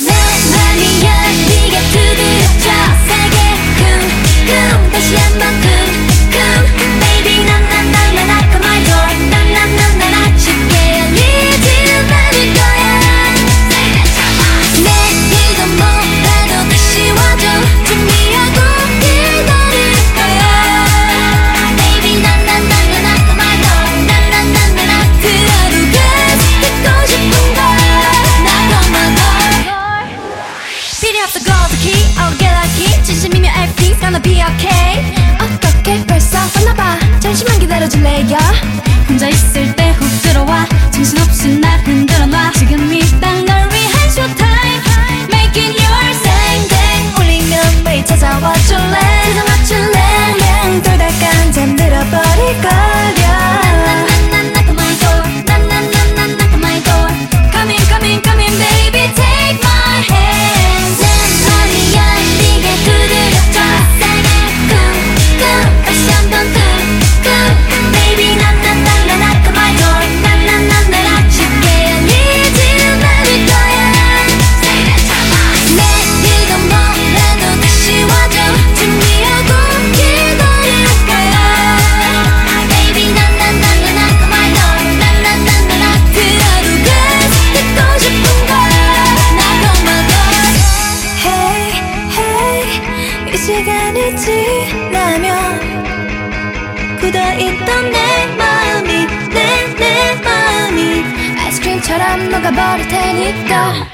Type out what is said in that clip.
何がリアリがつぶ The gold key I'll get lucky 진심이면 everything's gonna be okay 어떻게 벌써 왔나봐 잠시만 기다려줄래요 시간이 지나면 굳어있던 내 마음이 내 내 마음이 아이스크림처럼 녹아버릴 테니까.